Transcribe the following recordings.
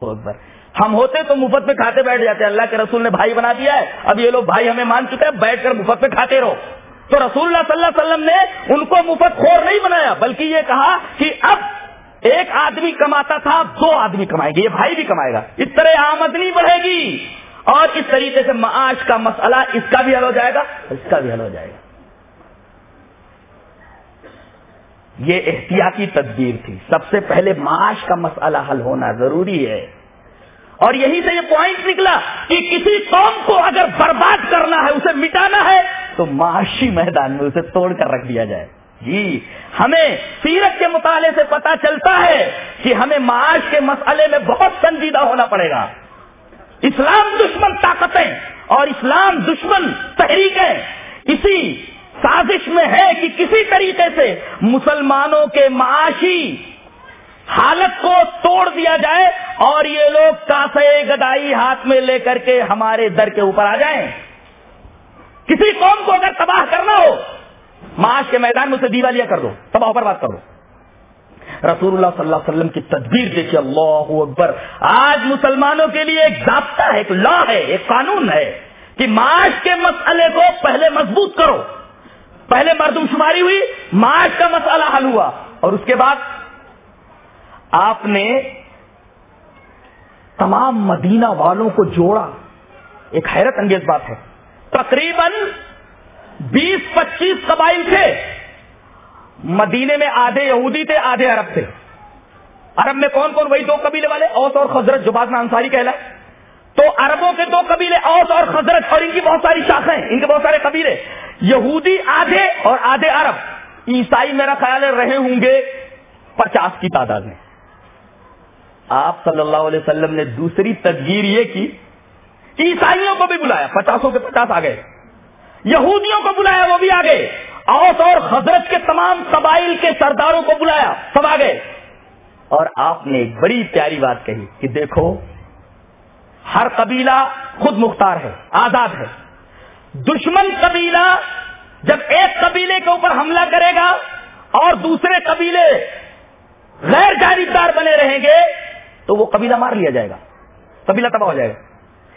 اکبر۔ ہم ہوتے تو مفت میں کھاتے بیٹھ جاتے، اللہ کے رسول نے بھائی بنا دیا ہے۔ اب یہ لوگ بھائی ہمیں مان چکے ہیں، بیٹھ کر مفت میں کھاتے رہو۔ تو رسول اللہ صلی اللہ علیہ وسلم نے ان کو مفت خور نہیں بنایا، بلکہ یہ کہا کہ اب ایک آدمی کماتا تھا، دو آدمی کمائے گے، یہ بھائی بھی کمائے گا۔ اس طرح آمدنی بڑھے گی۔ اور اس طریقے سے معاش کا مسئلہ اس کا بھی حل ہو جائے گا، اس کا بھی حل ہو جائے گا۔ یہ احتیاطی تدبیر تھی۔ سب سے پہلے معاش کا مسئلہ حل ہونا ضروری ہے۔ اور یہی سے یہ پوائنٹ نکلا کہ کسی قوم کو اگر برباد کرنا ہے، اسے مٹانا ہے، تو معاشی میدان میں اسے توڑ کر رکھ دیا جائے۔ جی ہمیں سیرت کے مطالعے سے پتا چلتا ہے کہ ہمیں معاش کے مسئلے میں بہت سنجیدہ ہونا پڑے گا۔ اسلام دشمن طاقتیں اور اسلام دشمن تحریکیں، اسی سازش میں ہے کہ کسی طریقے سے مسلمانوں کے معاشی حالت کو توڑ دیا جائے اور یہ لوگ کاسے گدائی ہاتھ میں لے کر کے ہمارے در کے اوپر آ جائیں۔ کسی قوم کو اگر تباہ کرنا ہو، معاش کے میدان میں اسے دیوالیاں کر دو، تباہ پر بات کر دو۔ رسول اللہ صلی اللہ علیہ وسلم کی تدبیر دیکھیے، اللہ اکبر۔ آج مسلمانوں کے لیے ایک ضابطہ ہے، ایک لا ہے، ایک قانون ہے کہ معاش کے مسئلے کو پہلے مضبوط کرو۔ پہلے مردم شماری ہوئی، معاش کا مسئلہ حل ہوا۔ اور اس کے بعد آپ نے تمام مدینہ والوں کو جوڑا۔ ایک حیرت انگیز بات ہے۔ تقریباً بیس پچیس قبائل تھے۔ مدینے میں آدھے یہودی تھے، آدھے عرب تھے۔ عرب میں کون کون؟ وہی دو قبیلے والے، اوس اور خزرت جو بات انصاری کہلا تو عربوں کے دو قبیلے، اوس اور خزرت اور ان کی بہت ساری شاخیں، ان کے بہت سارے قبیلے۔ یہودی آدھے اور آدھے عرب۔ عیسائی میرا خیال ہے رہے ہوں گے پچاس کی تعداد میں۔ آپ صلی اللہ علیہ وسلم نے دوسری تدبیر یہ کی، عیسائیوں کو بھی بلایا، پچاسوں کے پچاس آ گئے۔ یہودیوں کو بلایا، وہ بھی آ گئے۔ اوس اور حضرت کے تمام قبائل کے سرداروں کو بلایا، سب آ گئے۔ اور آپ نے ایک بڑی پیاری بات کہی کہ دیکھو، ہر قبیلہ خود مختار ہے، آزاد ہے۔ دشمن قبیلہ جب ایک قبیلے کے اوپر حملہ کرے گا اور دوسرے قبیلے غیر جانبدار بنے رہیں گے، تو وہ قبیلہ مار لیا جائے گا۔ قبیلہ تباہ ہو جائے گا۔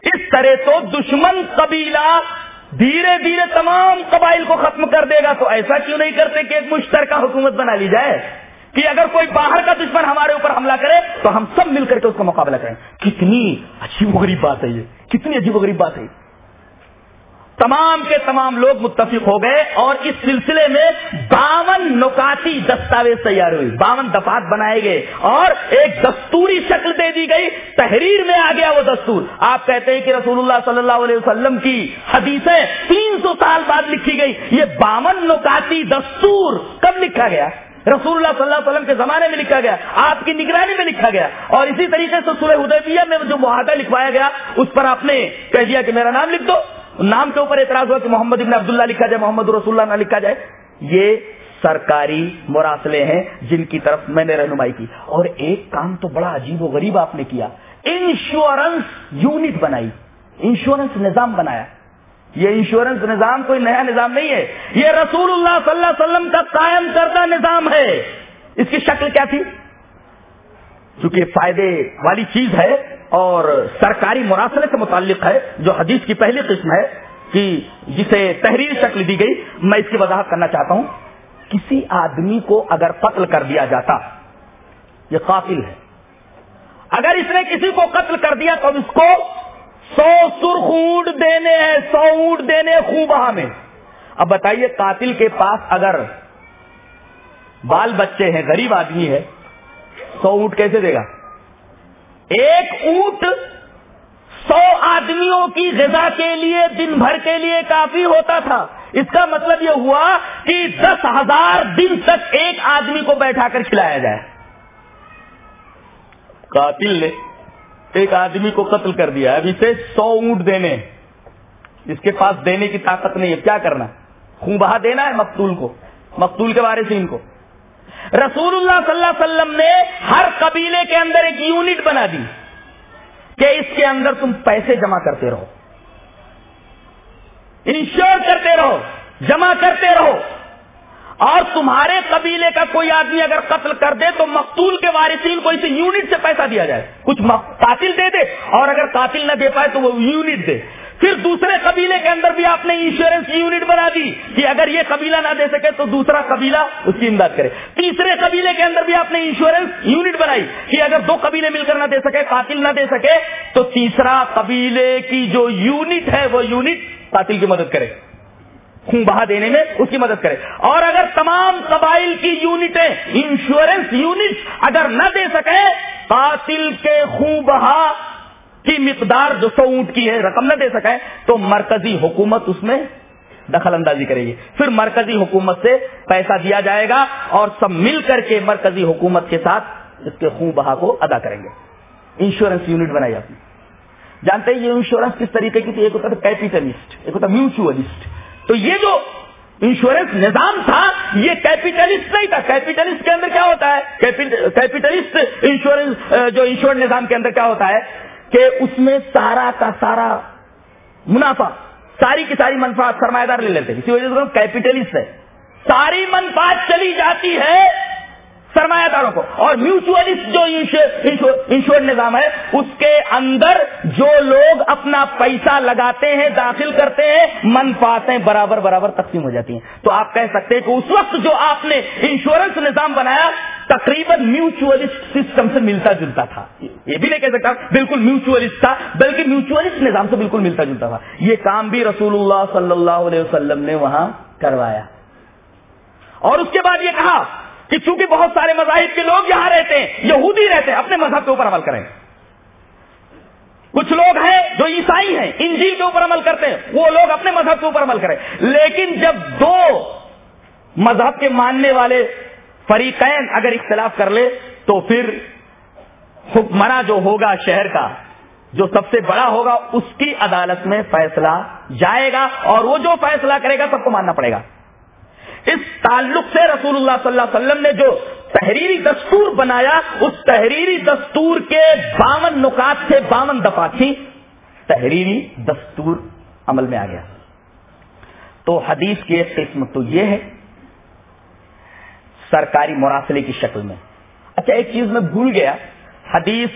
اس طرح تو دشمن قبیلہ دھیرے دھیرے تمام قبائل کو ختم کر دے گا۔ تو ایسا کیوں نہیں کرتے کہ ایک مشترکہ حکومت بنا لی جائے؟ کہ اگر کوئی باہر کا دشمن ہمارے اوپر حملہ کرے، تو ہم سب مل کر کے اس کا مقابلہ کریں۔ کتنی عجیب و غریب بات ہے یہ۔ کتنی عجیب و غریب بات ہے تمام کے تمام لوگ متفق ہو گئے اور اس سلسلے میں باون نکاتی دستاویز تیار ہوئی، باون دفات بنائے گئے اور ایک دستوری شکل دے دی گئی، تحریر میں آ گیا وہ دستور۔ آپ کہتے ہیں کہ رسول اللہ صلی اللہ علیہ وسلم کی حدیثیں تین سو سال بعد لکھی گئی، یہ باون نکاتی دستور کب لکھا گیا؟ رسول اللہ صلی اللہ علیہ وسلم کے زمانے میں لکھا گیا، آپ کی نگرانی میں لکھا گیا۔ اور اسی طریقے سے سورہ ادیبیہ میں جو معاہدہ لکھوایا گیا، اس پر آپ نے کہہ دیا کہ میرا نام لکھ دو۔ نام کے اوپر اعتراض ہوا کہ محمد ابن عبداللہ لکھا جائے، محمد رسول اللہ نہ لکھا جائے۔ یہ سرکاری مراسلے ہیں جن کی طرف میں نے رہنمائی کی۔ اور ایک کام تو بڑا عجیب و غریب آپ نے کیا۔ انشورنس یونٹ بنائی۔ انشورنس نظام بنایا۔ یہ انشورنس نظام کوئی نیا نظام نہیں ہے۔ یہ رسول اللہ صلی اللہ علیہ وسلم کا قائم کردہ نظام ہے۔ اس کی شکل کیا تھی؟ چونکہ فائدے والی چیز ہے۔ اور سرکاری مراسلے سے متعلق ہے، جو حدیث کی پہلی قسم ہے کہ جسے تحریر شکل دی گئی، میں اس کی وضاحت کرنا چاہتا ہوں۔ کسی آدمی کو اگر قتل کر دیا جاتا، یہ قاتل ہے۔ اگر اس نے کسی کو قتل کر دیا، تو اس کو سو سرخ اونٹ دینے ہیں، سو اونٹ دینے خوں بہا میں۔ اب بتائیے، قاتل کے پاس اگر بال بچے ہیں، غریب آدمی ہے، سو اونٹ کیسے دے گا؟ ایک اونٹ سو آدمیوں کی غذا کے لیے، دن بھر کے لیے کافی ہوتا تھا۔ اس کا مطلب یہ ہوا کہ دس ہزار دن تک ایک آدمی کو بیٹھا کر کھلایا جائے۔ قاتل نے ایک آدمی کو قتل کر دیا۔ اب اسے سو اونٹ دینے۔ اس کے پاس دینے کی طاقت نہیں ہے۔ کیا کرنا؟ خون بہا دینا ہے مقتول کو۔ مقتول کے بارے سے ان کو۔ رسول اللہ صلی اللہ علیہ وسلم نے کے اندر ایک یونٹ بنا دی کہ اس کے اندر تم پیسے جمع کرتے رہو۔ انشور کرتے رہو، جمع کرتے رہو۔ اور تمہارے قبیلے کا کوئی آدمی اگر قتل کر دے تو مقتول کے وارثین کو اسے یونٹ سے پیسہ دیا جائے۔ کچھ قاتل دے دے اور اگر قاتل نہ دے پائے تو وہ یونٹ دے۔ پھر دوسرے قبیلے کے اندر بھی آپ نے انشورنس کی یونٹ بنا دی کہ اگر یہ قبیلہ نہ دے سکے تو دوسرا قبیلہ اس کی امداد کرے۔ تیسرے قبیلے کے اندر بھی آپ نے انشورنس یونٹ بنائی کہ اگر دو قبیلے مل کر نہ دے سکے، قاتل نہ دے سکے، تو تیسرا قبیلے کی جو یونٹ ہے وہ یونٹ قاتل کی مدد کرے۔ خون بہا دینے میں اس کی مدد کرے۔ اور اگر تمام قبائل کی یونٹیں انشورنس یونٹ اگر نہ دے سکے، قاتل کے خون بہا کی مقدار جو سو اونٹ کی ہے، رقم نہ دے سکے، تو مرکزی حکومت اس میں دخل اندازی کرے گی۔ پھر مرکزی حکومت سے پیسہ دیا جائے گا اور سب مل کر کے مرکزی حکومت کے ساتھ اس کے خون بہا کو ادا کریں گے۔ انشورنس یونٹ بنائی جاتی جانتے ہیں یہ انشورنس کس طریقے کی تھی؟ ایک ہوتا تھا کیپیٹلسٹ، ایک ہوتا میوچلسٹ تو یہ جو انشورنس نظام تھا، یہ کیپیٹلسٹ نہیں تھا۔ کیپیٹلسٹ کے اندر کیا ہوتا ہے؟ کیپیٹلسٹ انشورنس، جو انشورنس نظام کے اندر کیا ہوتا ہے؟ کہ اس میں سارا کا سارا منافع، ساری کی ساری منفاط سرمایہ دار لے لیتے اسی وجہ سے کیپیٹلسٹ ہے۔ ساری منفاط چلی جاتی ہے سرمایہ داروں کو۔ اور میوچلسٹ جو انشور نظام ہے، اس کے اندر جو لوگ اپنا پیسہ لگاتے ہیں، داخل کرتے ہیں منفاطیں برابر برابر تقسیم ہو جاتی ہیں۔ تو آپ کہہ سکتے ہیں کہ اس وقت جو آپ نے انشورنس نظام بنایا تقریباً میوچلسٹ سسٹم سے ملتا جلتا تھا۔ یہ بھی نہیں کہہ سکتا بالکل میوچلسٹ تھا، بلکہ میوچلسٹ نظام سے بالکل ملتا جلتا تھا۔ یہ کام بھی رسول اللہ صلی اللہ علیہ وسلم نے وہاں کروایا۔ اور اس کے بعد یہ کہا کہ چونکہ بہت سارے مذاہب کے لوگ یہاں رہتے ہیں، یہودی رہتے ہیں، اپنے مذہب کے اوپر عمل کریں۔ کچھ لوگ ہیں جو عیسائی ہیں انجیل کے اوپر عمل کرتے ہیں، وہ لوگ اپنے مذہب کے اوپر عمل کریں۔ لیکن جب دو مذہب کے ماننے والے فریقین اگر اختلاف کر لے تو پھر حکمراں جو ہوگا شہر کا، جو سب سے بڑا ہوگا، اس کی عدالت میں فیصلہ جائے گا اور وہ جو فیصلہ کرے گا سب کو ماننا پڑے گا۔ اس تعلق سے رسول اللہ صلی اللہ علیہ وسلم نے جو تحریری دستور بنایا، اس تحریری دستور کے باون نکات سے باون دفعہ تھی تحریری دستور عمل میں آ گیا۔ تو حدیث کی ایک قسم تو یہ ہے سرکاری مراسلے کی شکل میں۔ اچھا ایک چیز میں بھول گیا۔ حدیث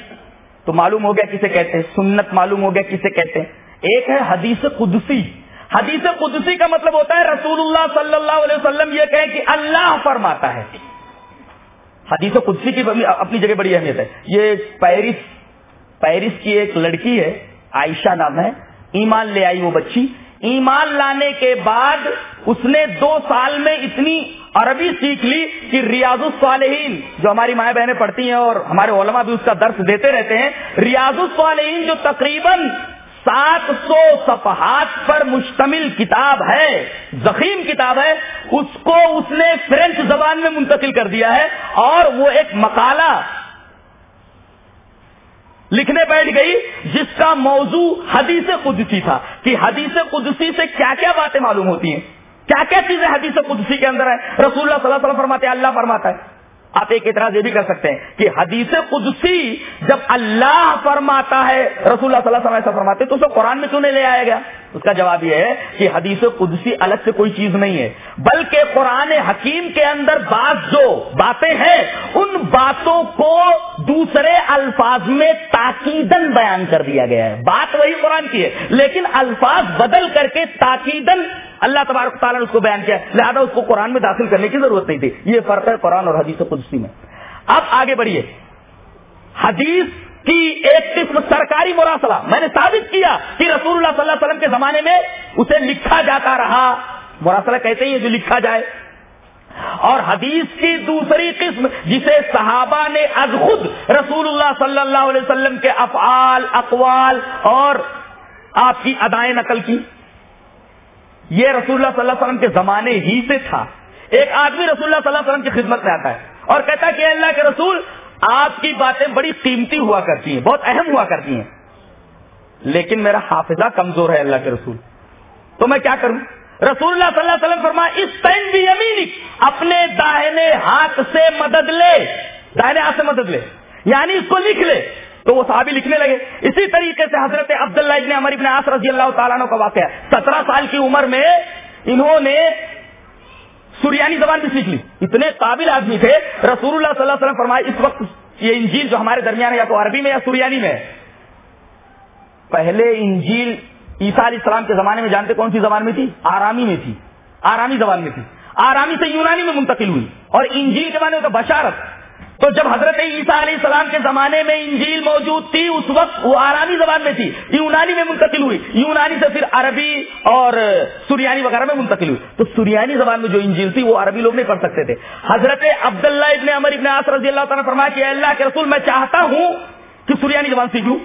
تو معلوم ہو گیا کسے کہتے ہیں، سنت معلوم ہو گیا کسے کہتے ہیں۔ ایک ہے حدیث قدسی۔ حدیث قدسی کا مطلب ہوتا ہے رسول اللہ صلی اللہ علیہ وسلم یہ کہیں کہ اللہ فرماتا ہے۔ حدیث قدسی کی اپنی جگہ بڑی اہمیت ہے۔ یہ پیرس پیرس کی ایک لڑکی ہے، عائشہ نام ہے۔ ایمان لے آئی وہ بچی۔ ایمان لانے کے بعد اس نے دو سال میں اتنی عربی سیکھ لی کہ ریاض الصالحین، جو ہماری مائیں بہنیں پڑھتی ہیں اور ہمارے علماء بھی اس کا درس دیتے رہتے ہیں، ریاض الصالحین جو تقریباً سات سو صفحات پر مشتمل کتاب ہے، زخیم کتاب ہے، اس کو اس نے فرینچ زبان میں منتقل کر دیا ہے اور وہ ایک مقالہ لکھنے بیٹھ گئی جس کا موضوع حدیث قدسی تھا کہ حدیث قدسی سے کیا کیا باتیں معلوم ہوتی ہیں؟ کیا کیا چیزیں حدیث قدسی کے اندر ہے رسول اللہ صلی اللہ علیہ وسلم فرماتے ہیں، اللہ فرماتا ہے۔ آپ ایک اعتراض یہ بھی کر سکتے ہیں کہ حدیث قدسی جب اللہ فرماتا ہے، رسول اللہ صلی اللہ علیہ وسلم ایسا فرماتے تو اسے قرآن میں کیوں نہیں لے آیا گیا؟ اس کا جواب یہ ہے کہ حدیث قدسی الگ سے کوئی چیز نہیں ہے، بلکہ قرآن حکیم کے اندر بعض جو باتیں ہیں، ان باتوں کو دوسرے الفاظ میں تاکیدن بیان کر دیا گیا ہے۔ بات وہی قرآن کی ہے، لیکن الفاظ بدل کر کے تاکیدن اللہ تبارک تعالیٰ نے اس کو بیان کیا۔ لہٰذا اس کو قرآن میں داخل کرنے کی ضرورت نہیں تھی۔ یہ فرق ہے قرآن اور حدیث قدسی میں۔ اب آگے بڑھیے۔ حدیث کی ایک قسم سرکاری مراسلہ میں نے ثابت کیا کہ رسول اللہ صلی اللہ علیہ وسلم کے زمانے میں اسے لکھا جاتا رہا۔ مراسلہ کہتے ہیں جو لکھا جائے۔ اور حدیث کی دوسری قسم جسے صحابہ نے از خود رسول اللہ صلی اللہ علیہ وسلم کے افعال، اقوال اور آپ کی ادائیں نقل کی۔ یہ رسول اللہ صلی اللہ علیہ وسلم کے زمانے ہی سے تھا۔ ایک آدمی رسول اللہ صلی اللہ علیہ وسلم کی خدمت میں آتا ہے اور کہتا ہے کہ اللہ کے رسول، آپ کی باتیں بڑی قیمتی ہوا کرتی ہیں، بہت اہم ہوا کرتی ہیں۔ لیکن میرا حافظہ کمزور ہے اللہ کے رسول۔ تو میں کیا کروں؟ رسول اللہ صلی اللہ علیہ وسلم فرما اس ٹائم بھی یمین اپنے داہنے ہاتھ سے مدد لے۔ داہنے ہاتھ سے مدد لے۔ یعنی اس کو لکھ لے۔ تو وہ صحابی لکھنے لگے۔ اسی طریقے سے حضرت عبداللہ ابن عمر ابن آس رضی اللہ تعالیٰ کا واقعہ۔ سترہ سال کی عمر میں انہوں نے سریانی زبان بھی سیکھ لی۔ اتنے قابل آدمی تھے۔ رسول اللہ صلی اللہ علیہ وسلم فرمائے اس وقت یہ انجیل جو ہمارے درمیان ہے، یا تو عربی میں یا سریانی میں پہلے انجیل عیسا علیہ السلام کے زمانے میں جانتے کون سی زبان میں تھی؟ آرامی میں تھی۔ آرامی زبان میں تھی۔ آرامی سے یونانی میں منتقل ہوئی۔ اور انجیل کے معنی تو بشارت۔ تو جب حضرت عیسیٰ علیہ السلام کے زمانے میں انجیل موجود تھی، اس وقت وہ آرامی زبان میں تھی۔ یونانی میں منتقل ہوئی۔ یونانی سے پھر عربی اور سریانی وغیرہ میں منتقل ہوئی۔ تو سریانی زبان میں جو انجیل تھی، وہ عربی لوگ نہیں پڑھ سکتے تھے۔ حضرت عبداللہ ابن عمر ابن آس رضی اللہ تعالیٰ فرمایا کہ اللہ کے رسول، میں چاہتا ہوں کہ سریانی زبان سیکھ لوں۔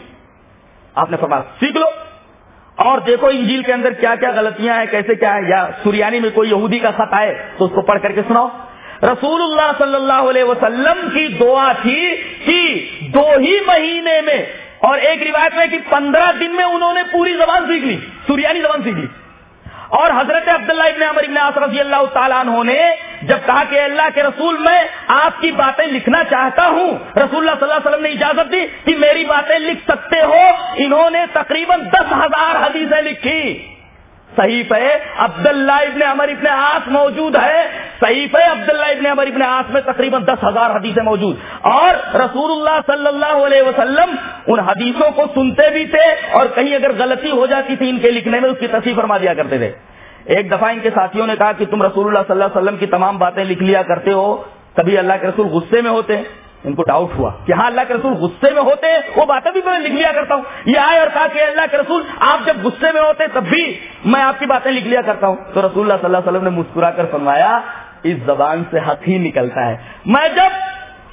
آپ نے فرمایا سیکھ لو۔ اور دیکھو انجیل کے اندر کیا کیا غلطیاں ہیں، کیسے کیا ہے یا سوریانی میں کوئی یہودی کا خط آئے تو اس کو پڑھ کر کے سناؤ۔ رسول اللہ صلی اللہ علیہ وسلم کی دعا تھی کہ دو ہی مہینے میں، اور ایک روایت میں کہ پندرہ دن میں انہوں نے پوری زبان سیکھ لی، سوریانی زبان سیکھ لی۔ اور حضرت عبداللہ ابن عمر ابن عاص رضی اللہ تعالیٰ عنہ نے جب کہا کہ اللہ کے رسول میں آپ کی باتیں لکھنا چاہتا ہوں، رسول اللہ صلی اللہ علیہ وسلم نے اجازت دی کہ میری باتیں لکھ سکتے ہو، انہوں نے تقریباً دس ہزار حدیثیں لکھی۔ صحیح ہے عبداللہ ابن عمر ابن آس موجود ہے۔ صحیح ہے عبداللہ ابن عمر ابن آس میں تقریباً دس ہزار حدیثیں موجود۔ اور رسول اللہ صلی اللہ علیہ وسلم ان حدیثوں کو سنتے بھی تھے اور کہیں اگر غلطی ہو جاتی تھی ان کے لکھنے میں اس کی تصویر فرما دیا کرتے تھے۔ ایک دفعہ ان کے ساتھیوں نے کہا کہ تم رسول اللہ صلی اللہ علیہ وسلم کی تمام باتیں لکھ لیا کرتے ہو، کبھی اللہ کے رسول غصے میں ہوتے۔ ان کو ڈاؤٹ ہوا کہ ہاں اللہ کے رسول غصے میں ہوتے ہیں، وہ باتیں بھی میں لکھ لیا کرتا ہوں۔ یہ آئے اور کہا کہ اللہ کے رسول، آپ جب غصے میں ہوتے تب بھی میں آپ کی باتیں لکھ لیا کرتا ہوں۔ تو رسول اللہ صلی اللہ علیہ وسلم نے مسکرا کر فرمایا، اس زبان سے حق ہی نکلتا ہے۔ میں جب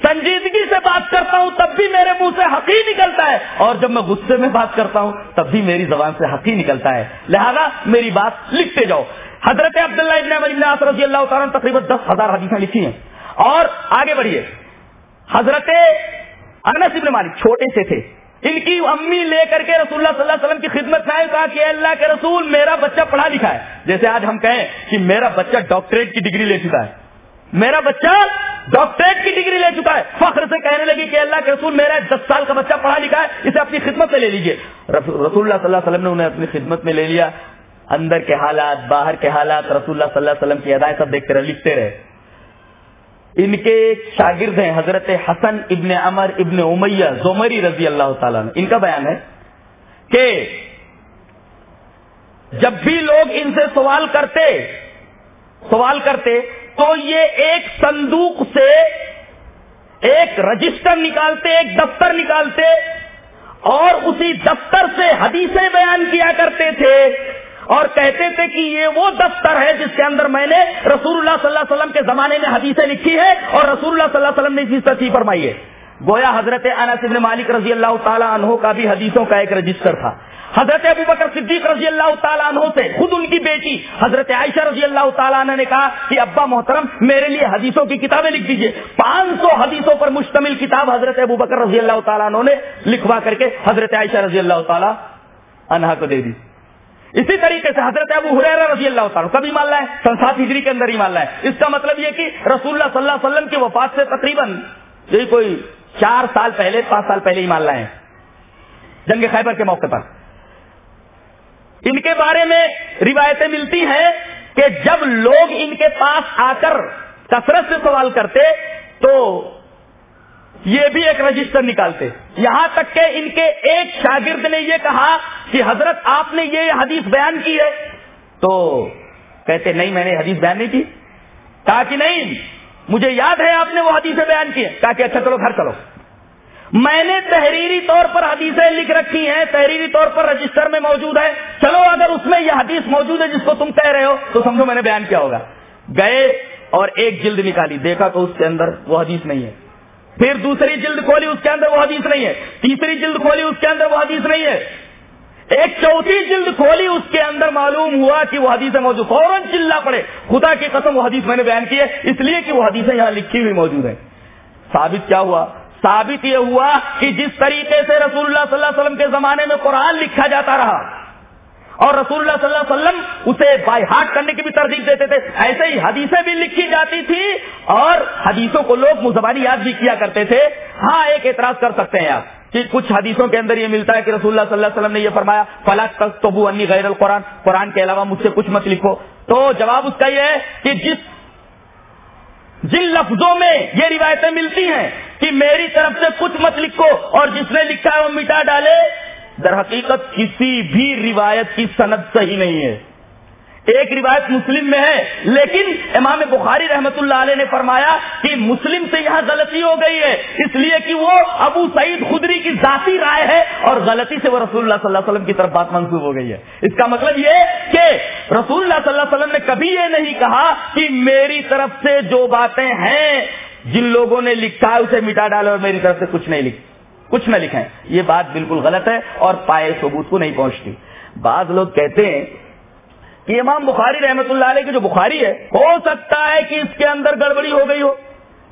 سنجیدگی سے بات کرتا ہوں، تب بھی میرے منہ سے حق ہی نکلتا ہے۔ اور جب میں غصے میں بات کرتا ہوں، تب بھی میری زبان سے حق ہی نکلتا ہے۔ لہذا میری بات لکھتے جاؤ۔ حضرت عبداللہ ابن ابن رضی اللہ تعالیٰ نے تقریباً دس ہزار حدیثیں لکھی ہیں۔ اور آگے بڑھیے۔ حضرت انس ابن مالک چھوٹے سے تھے۔ ان کی امی لے کر کے رسول اللہ صلی اللہ علیہ وسلم کی خدمت میں آئے، کہا کہ اللہ کے رسول، میرا بچہ پڑھا لکھا ہے۔ جیسے آج ہم کہیں کہ میرا بچہ ڈاکٹریٹ کی ڈگری لے چکا ہے۔ میرا بچہ ڈاکٹریٹ کی ڈگری لے چکا ہے۔ فخر سے کہنے لگی کہ اللہ کے رسول، میرا دس سال کا بچہ پڑھا لکھا ہے، اسے اپنی خدمت میں لے لیجیے رسول اللہ صلی اللہ علیہ وسلم نے انہیں اپنی خدمت میں لے لیا۔ اندر کے حالات، باہر کے حالات، رسول اللہ صلی اللہ علیہ وسلم کی ادائیں سب دیکھتے رہے، لکھتے رہے۔ ان کے ایک شاگرد ہیں حضرت حسن ابن امر ابن امیہ زمری رضی اللہ تعالیٰ ان کا بیان ہے کہ جب بھی لوگ ان سے سوال کرتے سوال کرتے تو یہ ایک صندوق سے ایک رجسٹر نکالتے، ایک دفتر نکالتے اور اسی دفتر سے حدیثیں بیان کیا کرتے تھے۔ اور کہتے تھے کہ یہ وہ دفتر ہے جس کے اندر میں نے رسول اللہ صلی اللہ علیہ وسلم کے زمانے میں حدیثیں لکھی ہے اور رسول اللہ صلی اللہ علیہ وسلم نے اسی تصویر فرمائی ہے۔ گویا حضرت انس بن مالک رضی اللہ تعالیٰ عنہ کا بھی حدیثوں کا ایک رجسٹر تھا۔ حضرت ابو بکر صدیق رضی اللہ تعالیٰ عنہ سے خود ان کی بیٹی حضرت عائشہ رضی اللہ تعالیٰ عنہ نے کہا کہ ابا محترم، میرے لیے حدیثوں کی کتابیں لکھ دیجیے پانچ سو حدیثوں پر مشتمل کتاب حضرت ابو بکر رضی اللہ تعالیٰ عنہ نے لکھوا کر کے حضرت عائشہ رضی اللہ تعالیٰ عنہ کو دے دی۔ اسی طریقے سے حضرت ابو حریر رضی اللہ تعالیٰ کبھی مان لائے سنسات ہجری کے اندر ہی مان لائے۔ اس کا مطلب یہ کہ رسول اللہ صلی اللہ علیہ وسلم کی وفات سے تقریباً یہی کوئی چار سال پہلے، پانچ سال پہلے ہی مان لائے جنگ خیبر کے موقع پر۔ ان کے بارے میں روایتیں ملتی ہیں کہ جب لوگ ان کے پاس آ کر کثرت سے سوال کرتے تو یہ بھی ایک رجسٹر نکالتے۔ یہاں تک کہ ان کے ایک شاگرد نے یہ کہا کہ حضرت آپ نے یہ حدیث بیان کی ہے۔ تو کہتے نہیں، میں نے حدیث بیان نہیں کی۔ کہا کہ نہیں، مجھے یاد ہے آپ نے وہ حدیثیں بیان کی کہا کہ اچھا چلو گھر چلو۔ میں نے تحریری طور پر حدیثیں لکھ رکھی ہیں، تحریری طور پر رجسٹر میں موجود ہے چلو، اگر اس میں یہ حدیث موجود ہے جس کو تم کہہ رہے ہو، تو سمجھو میں نے بیان کیا ہوگا۔ گئے اور ایک جلد نکالی۔ دیکھا تو اس کے اندر وہ حدیث نہیں ہے۔ پھر دوسری جلد کھولی، اس کے اندر وہ حدیث نہیں ہے۔ تیسری جلد کھولی، اس کے اندر وہ حدیث نہیں ہے۔ ایک چوتھی جلد کھولی، اس کے اندر معلوم ہوا کہ وہ حدیث موجود، فوراً چلنا پڑے۔ خدا کی قسم وہ حدیث میں نے بیان کی ہے، اس لیے کہ وہ حدیثیں یہاں لکھی ہوئی موجود ہیں۔ ثابت کیا ہوا؟ ثابت یہ ہوا کہ جس طریقے سے رسول اللہ صلی اللہ علیہ وسلم کے زمانے میں قرآن لکھا جاتا رہا اور رسول اللہ صلی اللہ علیہ وسلم اسے بائی ہارٹ کرنے کی بھی ترغیب دیتے تھے۔ ایسے ہی حدیثیں بھی لکھی جاتی تھی اور حدیثوں کو لوگ مزبانی یاد بھی کیا کرتے تھے۔ ہاں ایک اعتراض کر سکتے ہیں آپ کہ کچھ حدیثوں کے اندر یہ ملتا ہے کہ رسول اللہ صلی اللہ علیہ وسلم نے یہ فرمایا فلاح تک تو غیر القرآن قرآن کے علاوہ مجھ سے کچھ مت لکھو۔ تو جواب اس کا یہ ہے کہ جس جن لفظوں میں یہ روایتیں ملتی ہیں کہ میری طرف سے کچھ مت لکھو اور جس نے لکھا ہے وہ مٹا ڈالے در حقیقت کسی بھی روایت کی صنعت صحیح نہیں ہے۔ ایک روایت مسلم میں ہے، لیکن امام بخاری رحمت اللہ علیہ نے فرمایا کہ مسلم سے یہاں غلطی ہو گئی ہے، اس لیے کہ وہ ابو سعید خدری کی ذاتی رائے ہے اور غلطی سے وہ رسول اللہ صلی اللہ علیہ وسلم کی طرف بات منسوخ ہو گئی ہے۔ اس کا مطلب یہ کہ رسول اللہ صلی اللہ علیہ وسلم نے کبھی یہ نہیں کہا کہ میری طرف سے جو باتیں ہیں، جن لوگوں نے لکھا ہے، اسے مٹا ڈالے اور میری طرف سے کچھ نہیں لکھ کچھ نہ لکھیں، یہ بات بالکل غلط ہے اور پائے ثبوت کو نہیں پہنچتی۔ بعض لوگ کہتے ہیں کہ امام بخاری رحمت اللہ علیہ کی جو بخاری ہے، ہو سکتا ہے کہ اس کے اندر گڑبڑی ہو گئی ہو،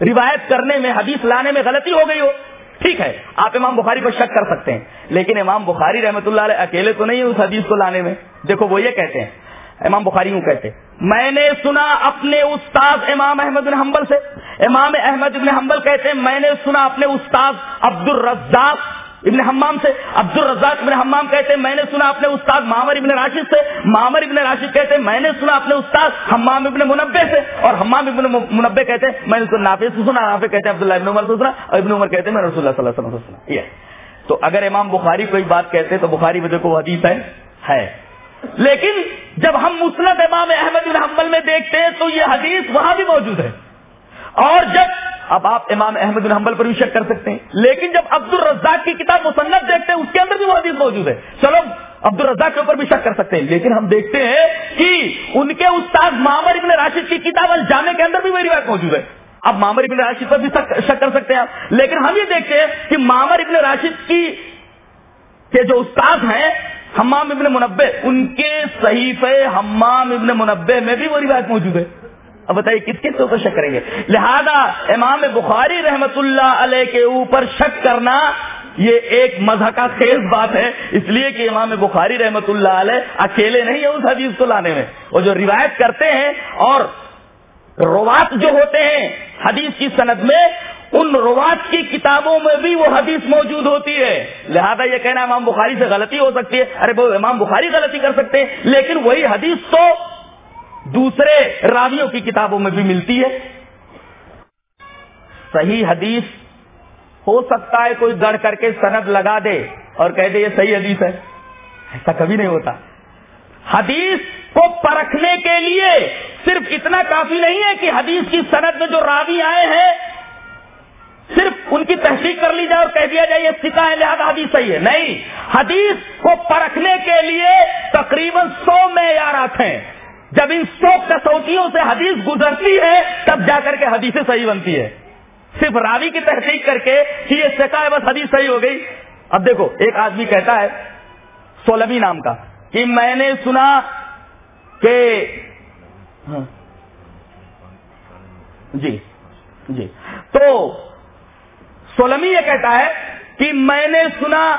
روایت کرنے میں، حدیث لانے میں غلطی ہو گئی ہو۔ ٹھیک ہے، آپ امام بخاری پر شک کر سکتے ہیں، لیکن امام بخاری رحمت اللہ علیہ اکیلے تو نہیں اس حدیث کو لانے میں۔ دیکھو، وہ یہ کہتے ہیں، امام بخاری یوں کہتے میں نے سنا اپنے استاد امام احمد بن حنبل سے۔ امام احمد بن حنبل کہتے ہیں، میں نے سنا اپنے استاد عبد الرزاق ابن حمام سے۔ عبد الرزاق ابن حمام کہتے ہیں، میں نے سنا اپنے استاد مامر ابن راشد سے۔ مامر ابن راشد کہتے ہیں، میں نے سنا اپنے استاد حمام ابن منبے سے۔ اور حمام ابن منبے کہتے ہیں، میں نے نافع سے سنا۔ نافع کہتے ہیں، عبداللہ ابن عمر سے سنا۔ اور ابن عمر کہتے ہیں، میں رسول اللہ صلی اللہ علیہ وسلم سے سنا۔ یہ۔ تو اگر امام بخاری کوئی بات کہتے تو بخاری وجہ کو حدیث ہے۔ ہے۔ لیکن جب ہم مسلم امام احمد بن حنبل میں دیکھتے ہیں، تو یہ حدیث وہاں بھی موجود ہے۔ اور جب اب آپ امام احمد بن حنبل پر بھی شک کر سکتے ہیں، لیکن جب عبد الرزاق کی کتاب مصنف دیکھتے ہیں، اس کے اندر بھی وہ حدیث موجود ہے۔ چلو عبد الرزاق کے اوپر بھی شک کر سکتے ہیں، لیکن ہم دیکھتے ہیں کہ ان کے استاد مامر ابن راشد کی کتاب الجامع کے اندر بھی وہی روایت موجود ہے۔ اب مامر ابن راشد پر بھی شک کر سکتے ہیں آپ۔ لیکن ہم یہ دیکھتے ہیں کہ مامر ابن راشد کی کے جو استاد ہیں، حمام ابن منبے ان کے صحیفے حمام ابن منبے میں بھی وہ روایت موجود ہے۔ اب بتائیے کس کس کے اوپر شک کریں گے؟ لہذا امام بخاری رحمت اللہ علیہ کے اوپر شک کرنا یہ ایک مذہب کا خیز بات ہے۔ اس لیے کہ امام بخاری رحمت اللہ علیہ اکیلے نہیں ہے اس حدیث کو لانے میں۔ وہ جو روایت کرتے ہیں اور روات جو ہوتے ہیں حدیث کی سند میں، ان روات کی کتابوں میں بھی وہ حدیث موجود ہوتی ہے۔ لہذا یہ کہنا امام بخاری سے غلطی ہو سکتی ہے۔ ارے وہ امام بخاری غلطی کر سکتے ہیں، لیکن وہی حدیث تو دوسرے راویوں کی کتابوں میں بھی ملتی ہے۔ صحیح حدیث ہو سکتا ہے کوئی گڑھ کر کے سند لگا دے اور کہہ دے یہ صحیح حدیث ہے۔ ایسا کبھی نہیں ہوتا۔ حدیث کو پرکھنے کے لیے صرف اتنا کافی نہیں ہے کہ حدیث کی سند میں جو راوی آئے ہیں، صرف ان کی تحقیق کر لی جائے اور کہہ دیا جائے یہ سکھا ہے، لہٰذا حدیث صحیح ہے۔ نہیں، حدیث کو پرکھنے کے لیے تقریباً سو معیارات ہیں۔ جب ان سو کسوٹیوں سے حدیث گزرتی ہے، تب جا کر کے حدیثیں صحیح بنتی ہے۔ صرف راوی کی تحقیق کر کے کہ یہ سکا ہے، بس حدیث صحیح ہو گئی۔ اب دیکھو، ایک آدمی کہتا ہے، سولمی نام کا، کہ میں نے سنا کہ ہاں۔ جی جی۔ تو سولمی یہ کہتا ہے کہ میں نے سنا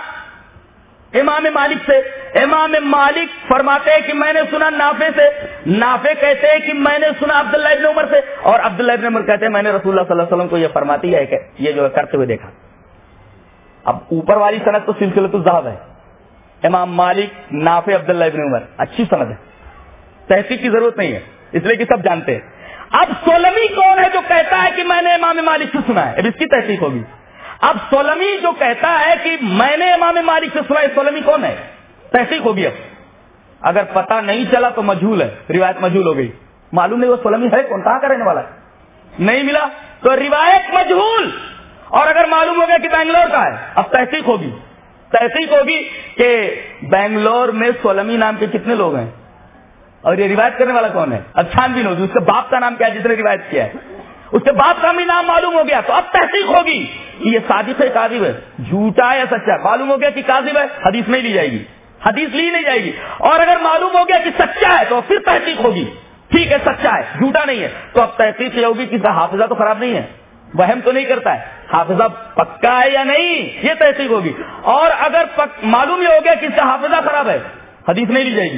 امام مالک سے۔ امام مالک فرماتے ہیں کہ میں نے سنا نافے سے۔ نافے کہتے ہیں کہ میں نے سنا عبداللہ ابن عمر سے۔ اور عبداللہ ابن عمر کہتے ہیں میں نے رسول اللہ صلی اللہ علیہ وسلم کو یہ فرماتی ہے کہ یہ جو کرتے ہوئے دیکھا۔ اب اوپر والی صنعت تو سلسلہ الزہب ہے۔ امام مالک، نافع، عبداللہ ابن عمر، اچھی سند ہے۔ تحقیق کی ضرورت نہیں ہے، اس لیے کہ سب جانتے ہیں۔ اب سولمی کون ہے جو کہتا ہے کہ میں نے امام مالک سے سنا ہے؟ اب اس کی تحقیق ہوگی۔ اب سولمی جو کہتا ہے کہ میں نے امام مالک سے سنا ہے، سولمی کون ہے؟ تحقیق ہوگی اب۔ اگر پتا نہیں چلا تو مجھول ہے، روایت مجھول ہو گئی۔ معلوم نہیں وہ سولمی ہے کون، کہاں کا رہنے والا ہے؟ نہیں ملا تو روایت مجھول۔ اور اگر معلوم ہو گیا کہ بنگلور کا ہے، اب تحقیق ہوگی۔ تحقیق ہوگی کہ بنگلور میں سولمی نام کے کتنے لوگ ہیں؟ اور یہ روایت کرنے والا کون ہے؟ اب چھان بھی ہوگی، اس کے باپ کا نام کیا ہے، جس نے روایت کیا ہے۔ اس کے باپ کا بھی نام معلوم ہو گیا، تو اب تحقیق ہوگی۔ یہ صادق ہے، کاذب ہے، جھوٹا ہے یا سچا؟ معلوم ہو گیا کہ کاذب ہے، حدیث نہیں لی جائے گی۔ حدیث لی نہیں جائے گی۔ اور اگر معلوم ہو گیا کہ سچا ہے تو پھر تحقیق ہوگی۔ ٹھیک ہے، سچا ہے، جھوٹا نہیں ہے۔ تو اب تحقیق یہ ہوگی کہ حافظہ تو خراب نہیں ہے۔ وہم تو نہیں کرتا ہے۔ حافظہ پکا ہے یا نہیں، یہ تحقیق ہوگی۔ اور اگر معلوم یہ ہو گیا کہ اس کا حافظہ خراب ہے، حدیث نہیں لی جائے گی۔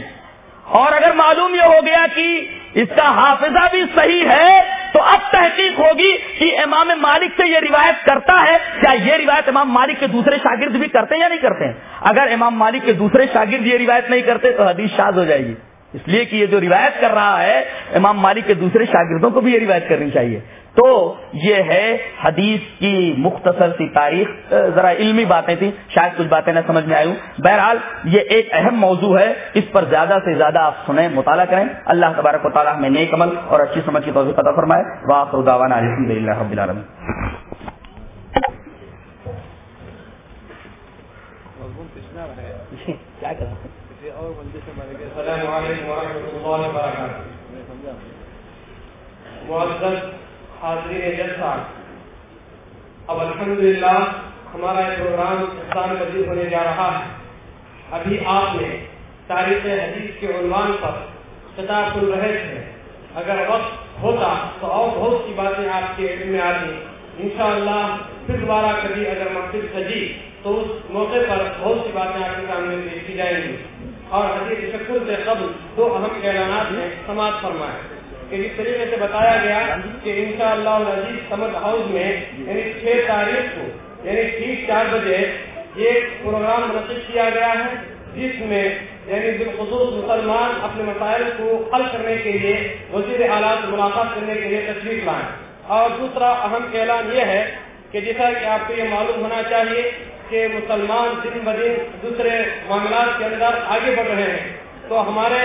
اور اگر معلوم یہ ہو گیا کہ اس کا حافظہ بھی صحیح ہے تو اب تحقیق ہوگی کہ امام مالک سے یہ روایت کرتا ہے کیا یہ روایت امام مالک کے دوسرے شاگرد بھی کرتے ہیں یا نہیں کرتے ہیں؟ اگر امام مالک کے دوسرے شاگرد یہ روایت نہیں کرتے تو حدیث شاد ہو جائے گی۔ اس لیے کہ یہ جو روایت کر رہا ہے، امام مالک کے دوسرے شاگردوں کو بھی یہ روایت کرنی چاہیے۔ تو یہ ہے حدیث کی مختصر سی تاریخ ذرا علمی باتیں تھیں، شاید کچھ باتیں نہ سمجھ میں آئی ہوں بہرحال یہ ایک اہم موضوع ہے، اس پر زیادہ سے زیادہ آپ سنیں، مطالعہ کریں۔ اللہ تبارک و تعالیٰ ہمیں نیک عمل اور اچھی سمجھ کی توضیع پتہ فرمائے۔ واقع الحمد للہ رب العالمین۔ السلام علیکم ورحمۃ اللہ وبرکاتہ معزز حاضرین جلسہ. اب الحمدللہ ہمارا یہ پروگرام اسلام مزید ہونے جا رہا ہے. ابھی آپ نے تاریخ حدیث کے عنوان پر کتاب سن رہے تھے. اگر وقت ہوتا تو اور بہت سی باتیں آپ کے علم میں آتی. انشاءاللہ پھر دوبارہ کبھی اگر محفل سجی تو اس موقع پر بہت سی باتیں آپ کے سامنے پیش کی جائیں گی. اور حدیث تشکر سے قبل دو اہم اعلانات میں سماعت فرمائے۔ کہ جس طریقے سے بتایا گیا کہ انشاءاللہ العزیز سمت ہاؤس میں یعنی چھ تاریخ کو یعنی ٹھیک چار بجے، یہ پروگرام منعقد کیا گیا ہے، جس میں یعنی بالخصوص مسلمان اپنے مسائل کو حل کرنے کے لیے، وزیر اعلیٰ ملاقات کرنے کے لیے تشریف لائیں۔ اور دوسرا اہم اعلان یہ ہے کہ جیسا کہ آپ کو یہ معلوم ہونا چاہیے کہ مسلمان دن بدن دوسرے معاملات کے اندر آگے بڑھ رہے ہیں۔ تو ہمارے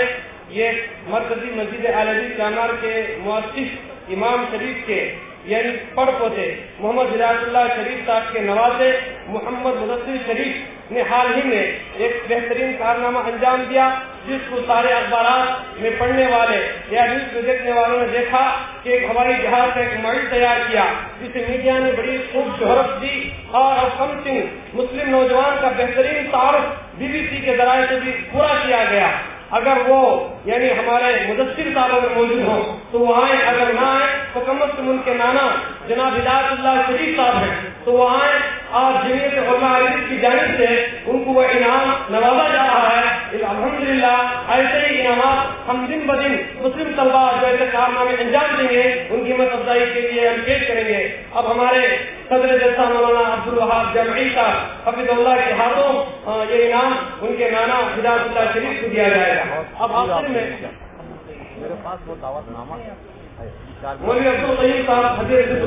یہ مرکزی مسجد عالمی جانور کے مؤسس امام شریف کے یعنی پڑ پوتے محمد ہدایت اللہ شریف صاحب کے نوازے محمد مدثر شریف نے حال ہی میں ایک بہترین کارنامہ انجام دیا جس کو سارے اخبارات میں پڑھنے والے یا نیوز میں دیکھنے والوں نے دیکھا کہ ایک ہوائی جہاز کا ایک ماڈل تیار کیا، جسے میڈیا نے بڑی خوب شہرت دی اور کم سنگھ مسلم نوجوان کا بہترین تعارف بی بی سی کے ذرائع سے بھی پورا کیا گیا۔ اگر وہ یعنی ہمارے مدثر صاحب میں موجود ہوں، تو وہ آئیں اگر نہ آئیں تو کم از کم ان کے نانا جناب ہدایت اللہ شریف صاحب ہیں۔ تو وہ آئیں اور جمعیت علماء عزیز کی جانب سے ان کو وہ انعام نوازا جا رہا ہے۔ الحمد للہ ایسے ہی انعامات ہم دن بدن مسلم طلبا جو ایسے کارنامے انجام دیں گے، ان کی مت افزائی کے لیے ہم پیش کریں گے۔ اب ہمارے صدر جلسہ مولانا عبد الوہاب جمعی کا حفظ اللہ کے ہاتھوں یہ انعام ان کے نانا ہدایت اللہ شریف کو دیا جائے گا۔ اب آخر میں میرے پاس وہ دعوت نامہ صاحب حضرت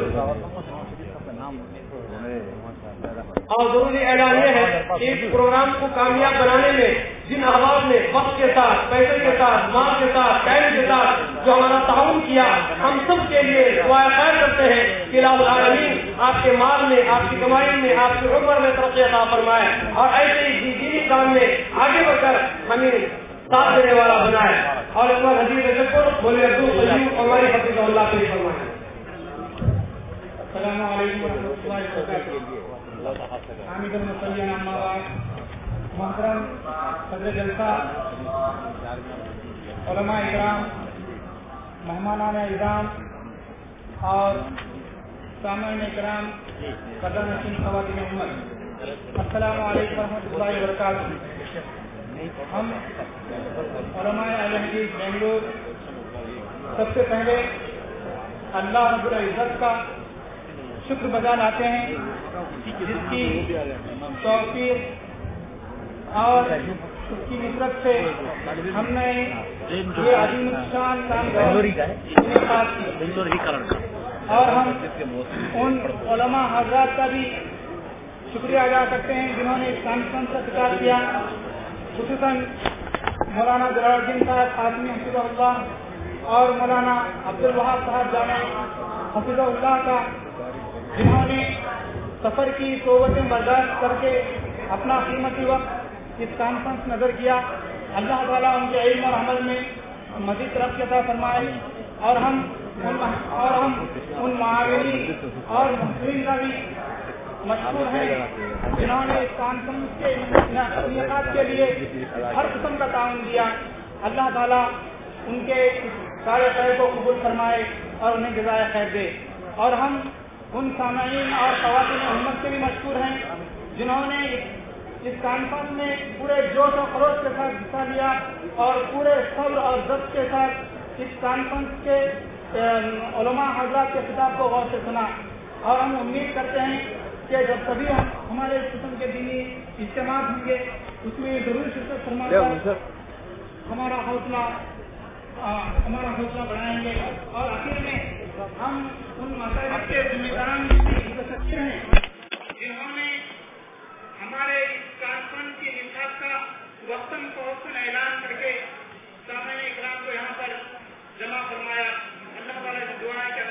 اور ضروری اعلان یہ ہے کہ اس پروگرام کو کامیاب بنانے میں جن احباب نے وقت کے ساتھ پیسے کے ساتھ ماں کے ساتھ ٹائم کے ساتھ جو ہمارا تعاون کیا ہم سب کے لیے دعا خیر کرتے ہیں کہ العالمین آپ کے مال میں آپ کی کمائی میں آپ کی عمر میں ترقی عطا فرمائے۔ اور ایسے ہی دینی کام میں آگے بڑھ کر ہمیں ساتھ دینے والا بنائے۔ اور اس بار حدیث بولے ہماری حفیظ اللہ کے لیے فرمائے۔ السلام علیکم و رحمۃ اللہ وبرکاتہ۔ حامد المسلم محترم صدر جلسہ، علماء اکرام، مہمانان اظام اور سامعین اکرام، قدر نشین خواتین محمد السلام علیکم و رحمۃ اللہ وبرکاتہ۔ ہم علماء حدیث بنگلور سب سے پہلے اللہ رب العزت کا شکر بجا لاتے ہیں، جس کی توفیق اور اس کی نسبت سے ہم نے یہ عظیم نقصان اور ہم ان علماء حضرات کا بھی شکریہ ادا کرتے ہیں، جنہوں نے اس کانفرنس کا خطاب کیا۔ خصوصاً مولانا جلال الدین صاحب آدمی حفیظ اللہ اور مولانا عبد الوہاب صاحب جامع حفیظ اللہ کا، جنہوں نے سفر کی صوبتیں برداشت کر کے اپنا قیمتی وقت اس کانفرنس نظر کیا۔ اللہ تعالیٰ ان کے علم اور عمل میں مزید طرف کے ساتھ فرمائے اور ہم اور ہم ان معاونی اور محسوس کا بھی مشہور ہیں، جنہوں نے اس کانفرنس کے انعقاد کے لیے ہر قسم کا تعاون دیا اللہ تعالیٰ ان کے سارے خیر کو قبول فرمائے اور انہیں جزائے خیر دے۔ اور ہم ان سامعین اور خواتین محمد سے بھی مشہور ہیں، جنہوں نے اس کانفرنس میں پورے جوش و خروش کے ساتھ حصہ لیا اور پورے صبر اور ضبط کے ساتھ اس کانفرنس کے علماء حضرات کے خطاب کو غور سے سنا۔ اور ہم امید کرتے ہیں کہ جب سبھی ہمارے اس قسم کے دینی اجتماع ہوں گے اس میں ضرور شرکت فرما ہمارا حوصلہ ہمارا حوصلہ بڑھائیں گے۔ اور آخر میں ہم ان مسائل کے ذمہ داران سکتے ہیں۔ جنہوں نے ہمارے اس کانفرنس کی نصاب کا وقتاً فوقتاً اعلان کر کے سامنے اکرام کو یہاں پر جمع فرمایا۔ اللہ تعالیٰ سے دعا ہے کہ